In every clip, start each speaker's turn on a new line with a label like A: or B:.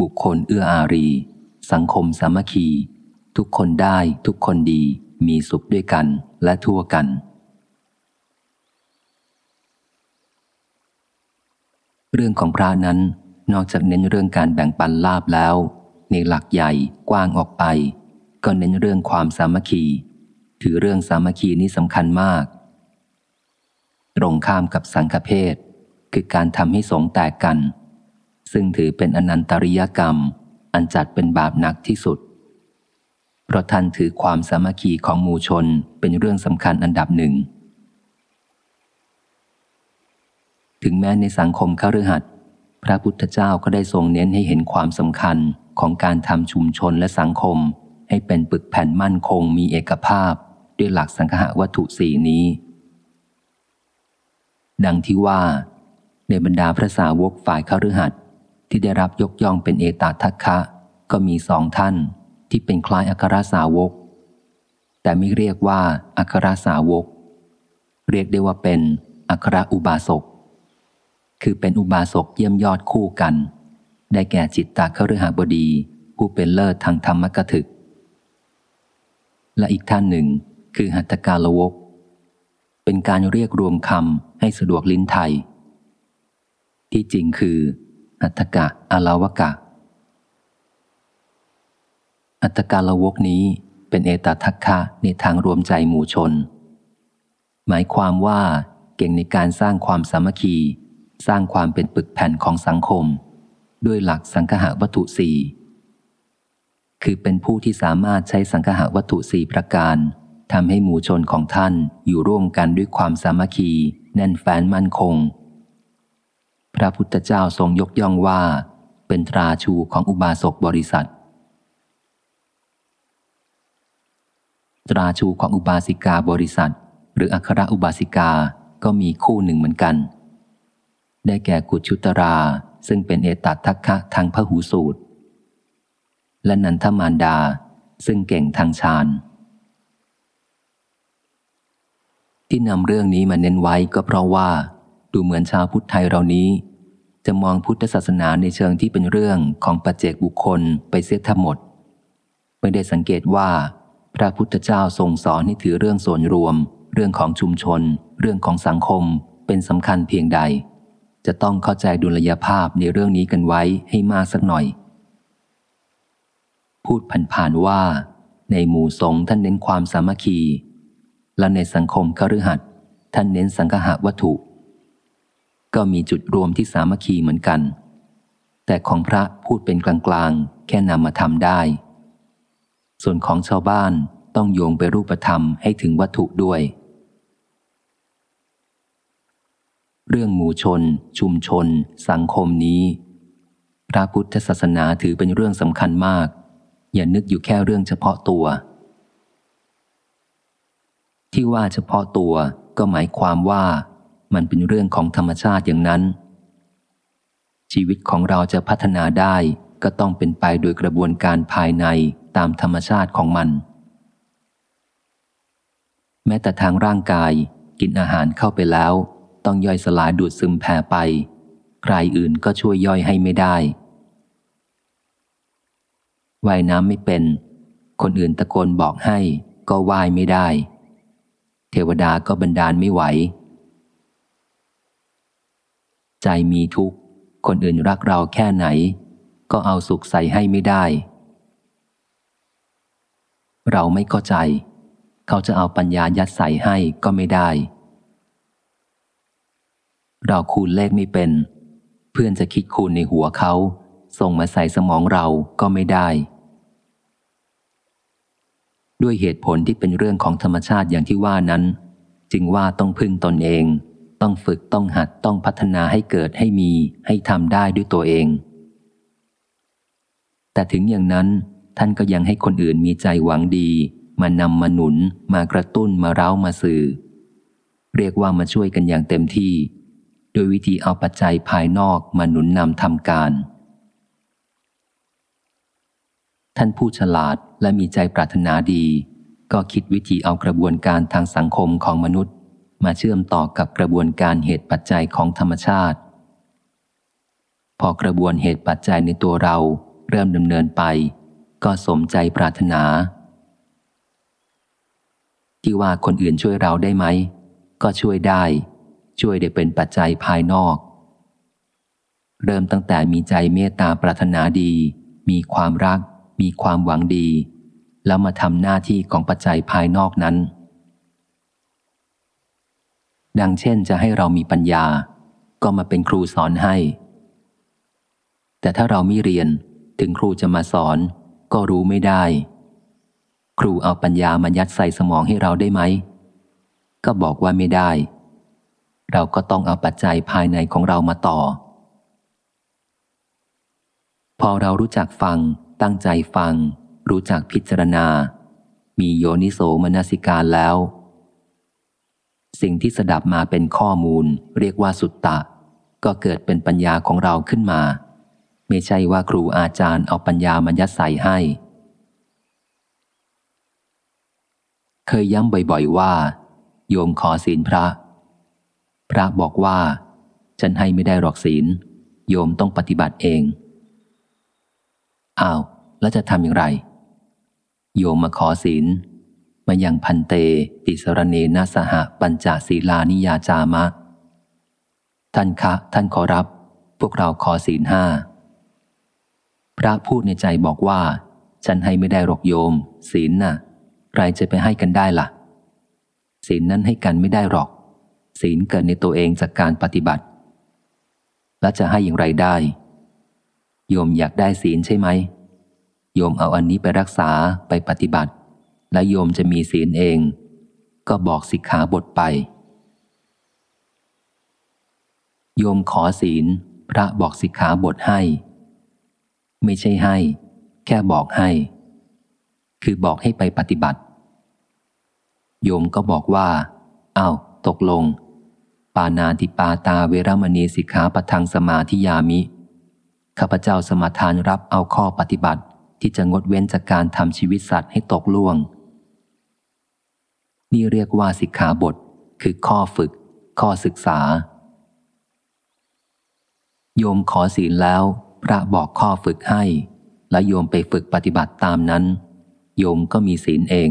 A: บุคคลเอื้ออารี สังคมสามัคคี ทุกคนได้ทุกคนดีมีสุขด้วยกันและทั่วกัน เรื่องของพระนั้นนอกจากเน้นเรื่องการแบ่งปันลาบแล้ว ในหลักใหญ่กว้างออกไป ก็เน้นเรื่องความสามัคคี ถือเรื่องสามัคคีนี้สำคัญมาก ตรงข้ามกับสังฆเพศคือการทำให้สงแตกกัน ซึ่งถือเป็นอนันตริยกรรม อันจัดเป็นบาปหนักที่สุด เพราะท่านถือความสามัคคีของหมู่ชนเป็นเรื่องสำคัญอันดับหนึ่ง ถึงแม้ในสังคมคฤหัสถ์พระพุทธเจ้าก็ได้ทรงเน้นให้เห็นความสำคัญของการทำชุมชนและสังคม ให้เป็นปึกแผ่นมั่นคงมีเอกภาพ ด้วยหลักสังหวัตถุสี่นี้ ดังที่ว่าในบรรดาพระสาวกฝ่ายคฤหัสถ์ ที่ได้รับยกย่องเป็นเอตทัคคะ ก็มีสองท่านที่เป็นคล้ายอัครสาวก แต่ไม่เรียกว่าอัครสาวก เรียกได้ว่าเป็นอัครอุบาสก คือเป็นอุบาสกเยี่ยมยอดคู่กัน ได้แก่จิตตาคฤหบดี ผู้เป็นเลิศทางธรรมกถึก และอีกท่านหนึ่งคือหัตถกาลวก เป็นการเรียกรวมคำให้สะดวกลิ้นไทย ที่จริงคือ หัตกะอาลาวกะ อัตกาลวกนี้เป็นเอตทัคคะในทางรวมใจหมู่ชน หมายความว่าเก่งในการสร้างความสามัคคี สร้างความเป็นปึกแผ่นของสังคม ด้วยหลักสังคหวัตถุสี่คือเป็นผู้ที่สามารถใช้สังคหวัตถุสี่ประการทำให้หมู่ชนของท่านอยู่ร่วมกันด้วยความสามัคคี แน่นแฟ้นมั่นคง พระพุทธเจ้าทรงยกย่องว่า เป็นตราชูของอุบาสกบริษัท ตราชูของอุบาสิกาบริษัท หรืออัครอุบาสิกาก็มีคู่หนึ่งเหมือนกัน ได้แก่กุชุตรา ซึ่งเป็นเอตัทัคคะทางพหูสูตร และนันทมารดาซึ่งเก่งทางฌานที่นำเรื่องนี้มาเน้นไว้ก็เพราะว่า ดูเหมือนชาวพุทธไทยเรานี้ จะมองพุทธศาสนาในเชิงที่เป็นเรื่องของปัจเจกบุคคลไปเสียทั้งหมด ไม่ได้สังเกตว่า พระพุทธเจ้าทรงสอนให้ถือเรื่องส่วนรวม เรื่องของชุมชน เรื่องของสังคม เป็นสำคัญเพียงใด จะต้องเข้าใจดุลยภาพในเรื่องนี้กันไว้ให้มากสักหน่อย พูดผ่านๆว่า ในหมู่สงฆ์ท่านเน้นความสามัคคีและในสังคมคฤหัสถ์ท่านเน้นสังหะวัตถุ ก็มีจุดรวมที่สามัคคีเหมือนกัน แต่ของพระพูดเป็นกลางๆ แค่นำมาทำได้ ส่วนของชาวบ้านต้องโยงไปรูปธรรมให้ถึงวัตถุด้วย เรื่องหมู่ชน ชุมชน สังคมนี้ พระพุทธศาสนาถือเป็นเรื่องสำคัญมาก อย่านึกอยู่แค่เรื่องเฉพาะตัว ที่ว่าเฉพาะตัวก็หมายความว่า มันเป็นเรื่องของธรรมชาติอย่างนั้น ชีวิตของเราจะพัฒนาได้ก็ต้องเป็นไปโดยกระบวนการภายในตามธรรมชาติของมัน แม้แต่ทางร่างกายกินอาหารเข้าไปแล้ว ต้องย่อยสลายดูดซึมแผ่ไป ใครอื่นก็ช่วยย่อยให้ไม่ได้ว่ายน้ำไม่เป็น คนอื่นตะโกนบอกให้ ก็ว่ายไม่ได้ เทวดาก็บันดาลไม่ไหว ใจมีทุกข์ คนอื่นรักเราแค่ไหน ก็เอาสุขใส่ให้ไม่ได้ เราไม่เข้าใจ เขาจะเอาปัญญายัดใส่ให้ก็ไม่ได้ เราคูณเลขไม่เป็น เพื่อนจะคิดคูณในหัวเขา ส่งมาใส่สมองเราก็ไม่ได้ ด้วยเหตุผลที่เป็นเรื่องของธรรมชาติอย่างที่ว่านั้น จึงว่าต้องพึ่งตนเอง ต้องฝึกต้องหัดต้องพัฒนาให้เกิดให้มีให้ทำได้ด้วยตัวเอง แต่ถึงอย่างนั้นท่านก็ยังให้คนอื่นมีใจหวังดี มานำมาหนุน มากระตุ้นมาเร้ามาสื่อ เรียกว่ามาช่วยกันอย่างเต็มที่ โดยวิธีเอาปัจจัยภายนอกมาหนุนนำทำการ ท่านผู้ฉลาดและมีใจปรารถนาดี ก็คิดวิธีเอากระบวนการทางสังคมของมนุษย์ มาเชื่อมต่อกับกระบวนการเหตุปัจจัยของธรรมชาติ พอกระบวนเหตุปัจจัยในตัวเราเริ่มดำเนินไป ก็สมใจปรารถนา ที่ว่าคนอื่นช่วยเราได้ไหม ก็ช่วยได้ ช่วยได้เป็นปัจจัยภายนอก เริ่มตั้งแต่มีใจเมตตาปรารถนาดี มีความรัก มีความหวังดี แล้วมาทำหน้าที่ของปัจจัยภายนอกนั้น ดังเช่นจะให้เรามีปัญญา ก็มาเป็นครูสอนให้ แต่ถ้าเราไม่เรียนถึงครูจะมาสอน ก็รู้ไม่ได้ ครูเอาปัญญามายัดใส่สมองให้เราได้ไหม ก็บอกว่าไม่ได้ เราก็ต้องเอาปัจจัยภายในของเรามาต่อ พอเรารู้จักฟัง ตั้งใจฟัง รู้จักพิจารณา มีโยนิโสมนสิการแล้ว สิ่งที่สดับมาเป็นข้อมูล เรียกว่าสุตตะ ก็เกิดเป็นปัญญาของเราขึ้นมา ไม่ใช่ว่าครูอาจารย์เอาปัญญามายัดใส่ให้ เคยย้ำบ่อยๆว่า โยมขอศีลพระ พระบอกว่า ฉันให้ไม่ได้หรอกศีล โยมต้องปฏิบัติเองอ้าวแล้วจะทำอย่างไร โยมมาขอศีล มายังพันเต ติสรเนนาสหปัญจศีลานิยาจามะ ท่านคะ ท่านขอรับ พวกเราขอศีลห้า พระพูดในใจบอกว่า ฉันให้ไม่ได้หรอกโยม ศีลน่ะ ใครจะไปให้กันได้ละ่ะ ศีลนั้นให้กันไม่ได้หรอก ศีลเกิดในตัวเองจากการปฏิบัติ แล้วจะให้อย่างไรได้ โยมอยากได้ศีลใช่ไหมโยมเอาอันนี้ไปรักษาไปปฏิบัติ และโยมจะมีศีลเอง ก็บอกสิกขาบทไป โยมขอศีล พระบอกสิกขาบทให้ ไม่ใช่ให้ แค่บอกให้ คือบอกให้ไปปฏิบัติ โยมก็บอกว่าอา้าวตกลง ปานาติปาตาเวรมณีสิกขาปทังสมาธิยามิ ข้าพเจ้าสมาทานรับเอาข้อปฏิบัติที่จะงดเว้นจากการทำชีวิตสัตว์ให้ตกล่วง นี่เรียกว่าสิกขาบท คือข้อฝึก ข้อศึกษา โยมขอศีลแล้ว พระบอกข้อฝึกให้ และโยมไปฝึกปฏิบัติตามนั้น โยมก็มีศีลเอง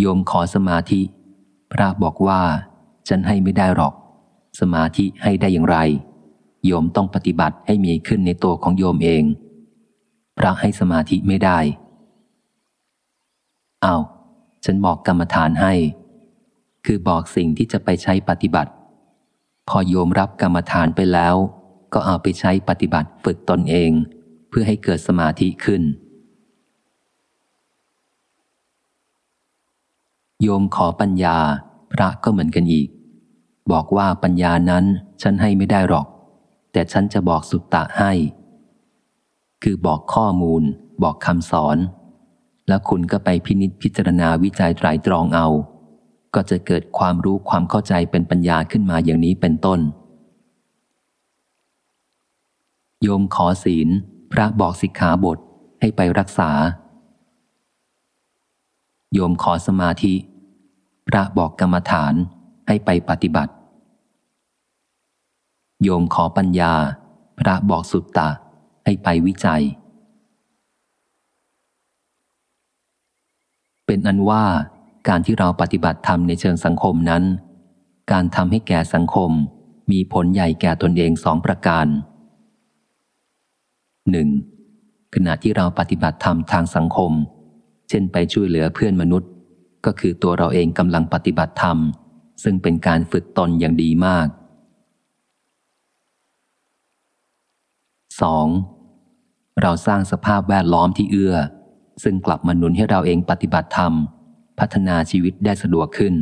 A: โยมขอสมาธิ พระบอกว่า ฉันให้ไม่ได้หรอก สมาธิให้ได้อย่างไร โยมต้องปฏิบัติให้มีขึ้นในตัวของโยมเอง พระให้สมาธิไม่ได้ อา้าวฉันบอกกรรมฐานให้ คือบอกสิ่งที่จะไปใช้ปฏิบัติ พอโยมรับกรรมฐานไปแล้ว ก็เอาไปใช้ปฏิบัติฝึกตนเอง เพื่อให้เกิดสมาธิขึ้น โยมขอปัญญา พระก็เหมือนกันอีก บอกว่าปัญญานั้นฉันให้ไม่ได้หรอก แต่ฉันจะบอกสุตตะให้ คือบอกข้อมูล บอกคำสอน แล้วคุณก็ไปพินิจพิจารณาวิจัยไตรตรองเอา ก็จะเกิดความรู้ความเข้าใจเป็นปัญญาขึ้นมาอย่างนี้เป็นต้น โยมขอศีล พระบอกสิกขาบทให้ไปรักษา โยมขอสมาธิ พระบอกกรรมฐานให้ไปปฏิบัติ โยมขอปัญญา พระบอกสุตตะให้ไปวิจัย เป็นอันว่าการที่เราปฏิบัติธรรมในเชิงสังคมนั้น การทำให้แก่สังคมมีผลใหญ่แก่ตนเองสองประการหนึ่งขณะที่เราปฏิบัติธรรมทางสังคม เช่นไปช่วยเหลือเพื่อนมนุษย์ ก็คือตัวเราเองกำลังปฏิบัติธรรม ซึ่งเป็นการฝึกตนอย่างดีมาก 2. เราสร้างสภาพแวดล้อมที่เอื้อ ซึ่งกลับมาหนุนให้เราเองปฏิบัติธรรม พัฒนาชีวิตได้สะดวกขึ้น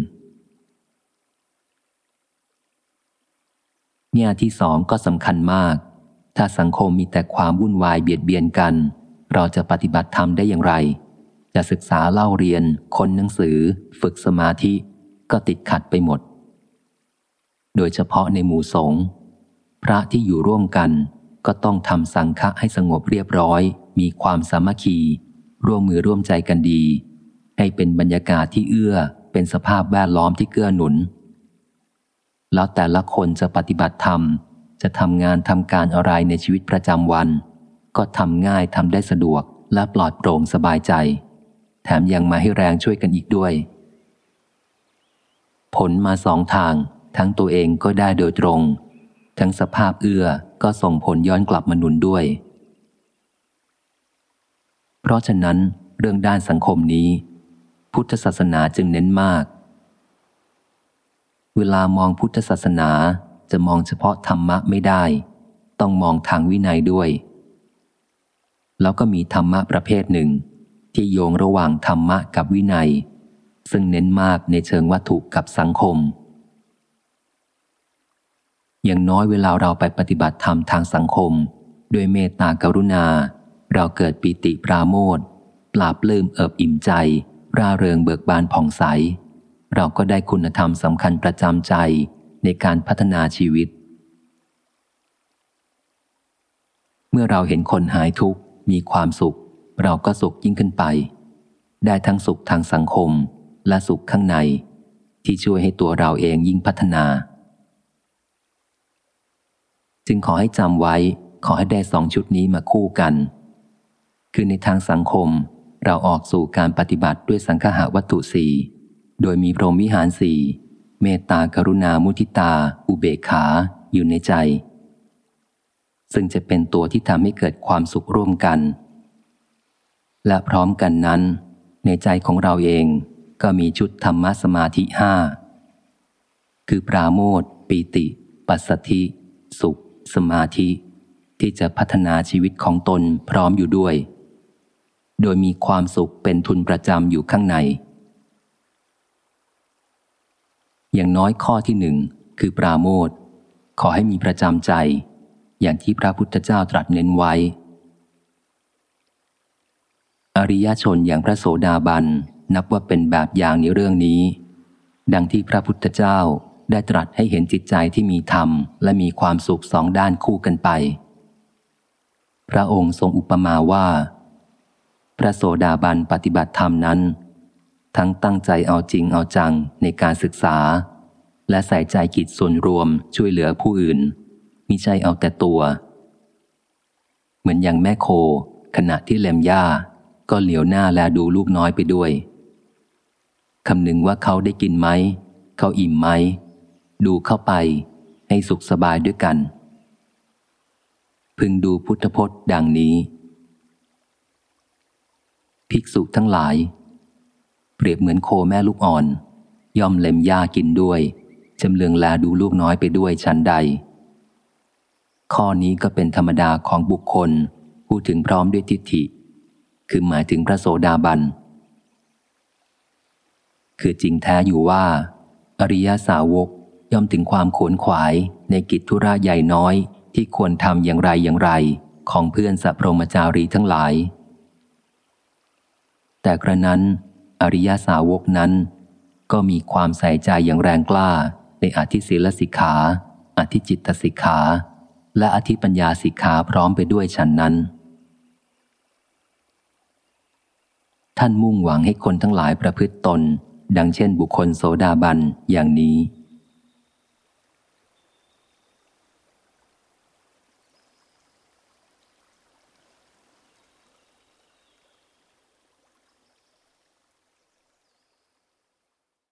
A: แง่ที่สองก็สำคัญมาก ถ้าสังคมมีแต่ความวุ่นวายเบียดเบียนกัน เราจะปฏิบัติธรรมได้อย่างไร จะศึกษาเล่าเรียน ค้นหนังสือ ฝึกสมาธิ ก็ติดขัดไปหมด โดยเฉพาะในหมู่สงฆ์พระที่อยู่ร่วมกันก็ต้องทำสังฆะให้สงบเรียบร้อย มีความสามัคคี ร่วมมือร่วมใจกันดี ให้เป็นบรรยากาศที่เอื้อเป็นสภาพแวดล้อมที่เกื้อหนุน แล้วแต่ละคนจะปฏิบัติธรรม จะทำงานทำการอะไรในชีวิตประจำวัน ก็ทำง่ายทำได้สะดวกและปลอดโปร่งสบายใจ แถมยังมาให้แรงช่วยกันอีกด้วย ผลมาสองทาง ทั้งตัวเองก็ได้โดยตรง ทั้งสภาพเอื้อก็ส่งผลย้อนกลับมาหนุนด้วย เพราะฉะนั้นเรื่องด้านสังคมนี้ พุทธศาสนาจึงเน้นมาก เวลามองพุทธศาสนาจะมองเฉพาะธรรมะไม่ได้ ต้องมองทางวินัยด้วย แล้วก็มีธรรมะประเภทหนึ่ง ที่โยงระหว่างธรรมะกับวินัย ซึ่งเน้นมากในเชิงวัตถุกับสังคม อย่างน้อยเวลาเราไปปฏิบัติธรรมทางสังคม ด้วยเมตตากรุณา เราเกิดปิติปราโมทปราบลืมเอิบอิ่มใจ ร่าเริงเบิกบานผ่องใส เราก็ได้คุณธรรมสำคัญประจำใจในการพัฒนาชีวิต เมื่อเราเห็นคนหายทุกข์มีความสุข เราก็สุขยิ่งขึ้นไป ได้ทั้งสุขทางสังคมและสุขข้างใน ที่ช่วยให้ตัวเราเองยิ่งพัฒนา จึงขอให้จำไว้ขอให้ได้สองชุดนี้มาคู่กัน คือในทางสังคมเราออกสู่การปฏิบัติด้วยสังคหาวัตถุสี่โดยมีพรหมวิหารสี่เมตตากรุณามุทิตา อุเบกขาอยู่ในใจ ซึ่งจะเป็นตัวที่ทำให้เกิดความสุขร่วมกัน และพร้อมกันนั้น ในใจของเราเองก็มีชุดธรรมสมาธิห้าคือปราโมทปีติ ปัสสธิ สุข สมาธิ ที่จะพัฒนาชีวิตของตนพร้อมอยู่ด้วย โดยมีความสุขเป็นทุนประจำอยู่ข้างใน อย่างน้อยข้อที่หนึ่งคือปราโมทขอให้มีประจำใจ อย่างที่พระพุทธเจ้าตรัสเน้นไว้ อริยชนอย่างพระโสดาบันนับว่าเป็นแบบอย่างในเรื่องนี้ ดังที่พระพุทธเจ้าได้ตรัสให้เห็นจิตใจที่มีธรรม และมีความสุขสองด้านคู่กันไป พระองค์ทรงอุปมาว่า พระโสดาบันปฏิบัติธรรมนั้น ทั้งตั้งใจเอาจริงเอาจังในการศึกษา และใส่ใจกิจส่วนรวมช่วยเหลือผู้อื่นมิใช่เอาแต่ตัว เหมือนอย่างแม่โค ขณะที่เล็มหญ้า ก็เหลียวหน้าแลดูลูกน้อยไปด้วยคำนึงว่าเขาได้กินไหม เขาอิ่มไหม ดูเข้าไป ให้สุขสบายด้วยกัน พึงดูพุทธพจน์ดังนี้ ภิกษุทั้งหลาย เปรียบเหมือนโคแม่ลูกอ่อน ย่อมเล็มหญ้ากินด้วยจำเลืองแลดูลูกน้อยไปด้วยชั้นใด ข้อนี้ก็เป็นธรรมดาของบุคคลพูดถึงพร้อมด้วยทิฏฐิ คือหมายถึงพระโสดาบัน คือจริงแท้อยู่ว่า อริยสาวกย่อมถึงความขวนขวายในกิจธุระใหญ่น้อยที่ควรทำอย่างไรอย่างไร ของเพื่อนสัพพมจารีทั้งหลาย แต่กระนั้น อริยสาวกนั้น ก็มีความใส่ใจอย่างแรงกล้า ในอธิศีลสิกขา อธิจิตสิกขา และอธิปัญญาสิกขาพร้อมไปด้วยฉันนั้น ท่านมุ่งหวังให้คนทั้งหลายประพฤติตน ดังเช่นบุคคลโสดาบันอย่างนี้